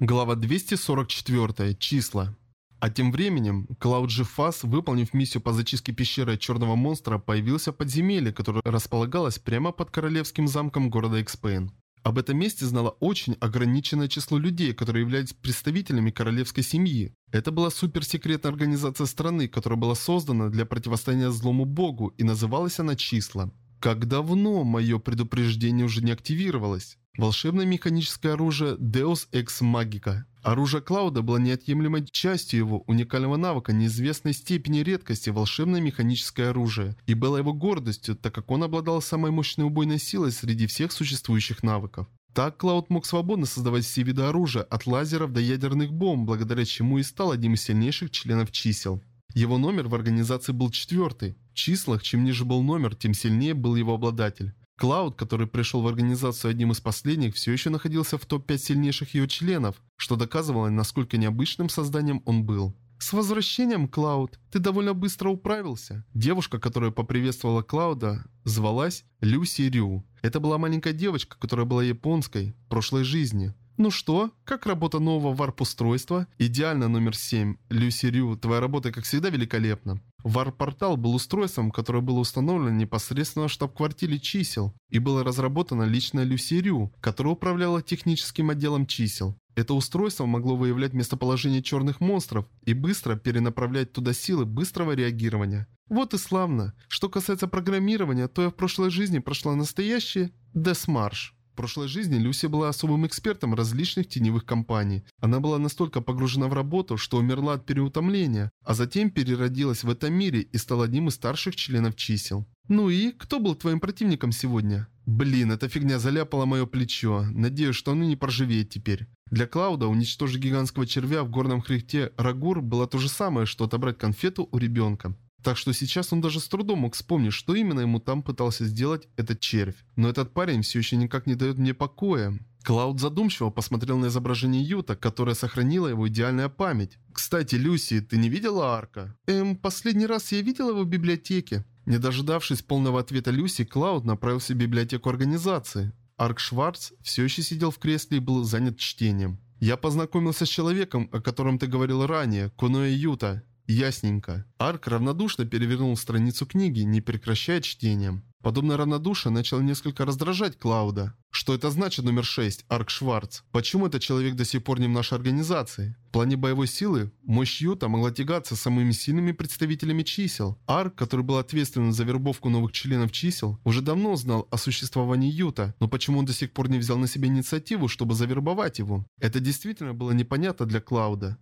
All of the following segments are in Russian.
Глава 244. Числа. А тем временем, Клауд Фас, выполнив миссию по зачистке пещеры Черного Монстра, появился в подземелье, которое располагалось прямо под королевским замком города Экспейн. Об этом месте знало очень ограниченное число людей, которые являлись представителями королевской семьи. Это была суперсекретная организация страны, которая была создана для противостояния злому богу, и называлась она Числа. Как давно мое предупреждение уже не активировалось? Волшебное механическое оружие Deus Ex Magica. Оружие Клауда было неотъемлемой частью его уникального навыка неизвестной степени редкости волшебное механическое оружие, и было его гордостью, так как он обладал самой мощной убойной силой среди всех существующих навыков. Так Клауд мог свободно создавать все виды оружия, от лазеров до ядерных бомб, благодаря чему и стал одним из сильнейших членов чисел. Его номер в организации был четвертый. В числах, чем ниже был номер, тем сильнее был его обладатель. Клауд, который пришел в организацию одним из последних, все еще находился в топ-5 сильнейших ее членов, что доказывало, насколько необычным созданием он был. «С возвращением, Клауд! Ты довольно быстро управился!» Девушка, которая поприветствовала Клауда, звалась Люси Рю. Это была маленькая девочка, которая была японской, в прошлой жизни. «Ну что, как работа нового варп-устройства?» «Идеально, номер 7. Люси Рю, твоя работа, как всегда, великолепна». Варп-портал был устройством, которое было установлено непосредственно в штаб-квартире чисел, и было разработано лично Люси которая управляла техническим отделом чисел. Это устройство могло выявлять местоположение черных монстров и быстро перенаправлять туда силы быстрого реагирования. Вот и славно. Что касается программирования, то я в прошлой жизни прошла настоящий Десмарш прошлой жизни Люси была особым экспертом различных теневых компаний. Она была настолько погружена в работу, что умерла от переутомления, а затем переродилась в этом мире и стала одним из старших членов чисел. «Ну и кто был твоим противником сегодня?» «Блин, эта фигня заляпала мое плечо. Надеюсь, что оно не проживеет теперь». Для Клауда уничтожить гигантского червя в горном хребте Рагур было то же самое, что отобрать конфету у ребенка. Так что сейчас он даже с трудом мог вспомнить, что именно ему там пытался сделать этот червь. Но этот парень все еще никак не дает мне покоя. Клауд задумчиво посмотрел на изображение Юта, которое сохранило его идеальная память. «Кстати, Люси, ты не видела Арка?» «Эм, последний раз я видела его в библиотеке». Не дождавшись полного ответа Люси, Клауд направился в библиотеку организации. Арк Шварц все еще сидел в кресле и был занят чтением. «Я познакомился с человеком, о котором ты говорил ранее, Куноэ Юта. Ясненько. Арк равнодушно перевернул страницу книги, не прекращая чтением. Подобное равнодушие начало несколько раздражать Клауда. Что это значит номер 6, Арк Шварц? Почему этот человек до сих пор не в нашей организации? В плане боевой силы, мощь Юта могла тягаться самыми сильными представителями чисел. Арк, который был ответственен за вербовку новых членов чисел, уже давно знал о существовании Юта, но почему он до сих пор не взял на себя инициативу, чтобы завербовать его? Это действительно было непонятно для Клауда.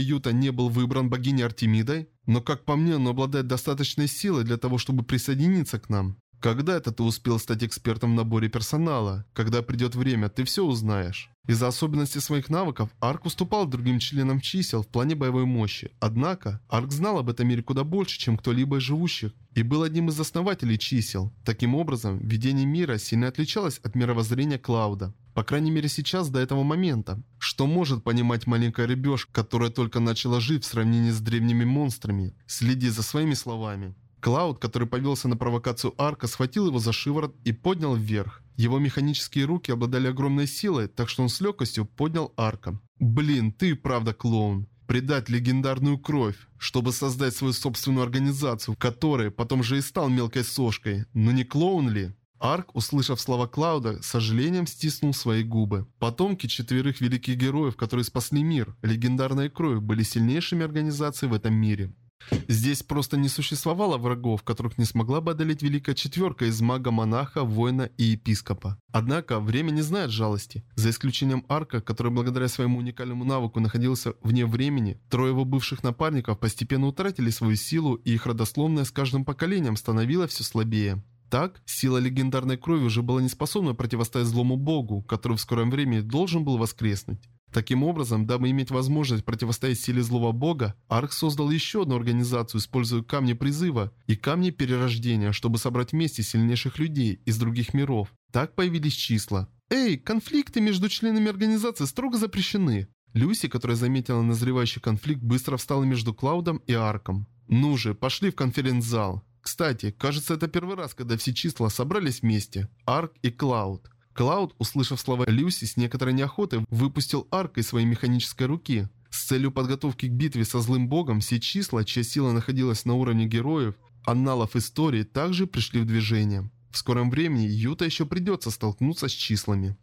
Юта не был выбран богиней Артемидой, но, как по мне, он обладает достаточной силой для того, чтобы присоединиться к нам. Когда это ты успел стать экспертом в наборе персонала? Когда придет время, ты все узнаешь. Из-за особенностей своих навыков Арк уступал другим членам чисел в плане боевой мощи. Однако, Арк знал об этом мире куда больше, чем кто-либо из живущих, и был одним из основателей чисел. Таким образом, видение мира сильно отличалось от мировоззрения Клауда. По крайней мере сейчас, до этого момента. Что может понимать маленькая рыбешка, которая только начала жить в сравнении с древними монстрами? Следи за своими словами. Клауд, который повелся на провокацию Арка, схватил его за шиворот и поднял вверх. Его механические руки обладали огромной силой, так что он с легкостью поднял Арка. «Блин, ты правда клоун!» Предать легендарную кровь, чтобы создать свою собственную организацию, которая потом же и стал мелкой сошкой. Но не клоун ли? Арк, услышав слова Клауда, с сожалением стиснул свои губы. Потомки четверых великих героев, которые спасли мир, легендарная кровь, были сильнейшими организациями в этом мире. Здесь просто не существовало врагов, которых не смогла бы одолеть Великая Четверка из мага, монаха, воина и епископа. Однако, время не знает жалости. За исключением Арка, который благодаря своему уникальному навыку находился вне времени, трое его бывших напарников постепенно утратили свою силу, и их родословная с каждым поколением становилась все слабее. Так, сила легендарной крови уже была не способна противостоять злому богу, который в скором времени должен был воскреснуть. Таким образом, дабы иметь возможность противостоять силе злого бога, Арк создал еще одну организацию, используя камни призыва и камни перерождения, чтобы собрать вместе сильнейших людей из других миров. Так появились числа. Эй, конфликты между членами организации строго запрещены. Люси, которая заметила назревающий конфликт, быстро встала между Клаудом и Арком. Ну же, пошли в конференц-зал. Кстати, кажется, это первый раз, когда все числа собрались вместе. Арк и Клауд. Клауд, услышав слова Люси, с некоторой неохотой выпустил арк из своей механической руки. С целью подготовки к битве со злым богом все числа, чья сила находилась на уровне героев, анналов истории, также пришли в движение. В скором времени Юта еще придется столкнуться с числами.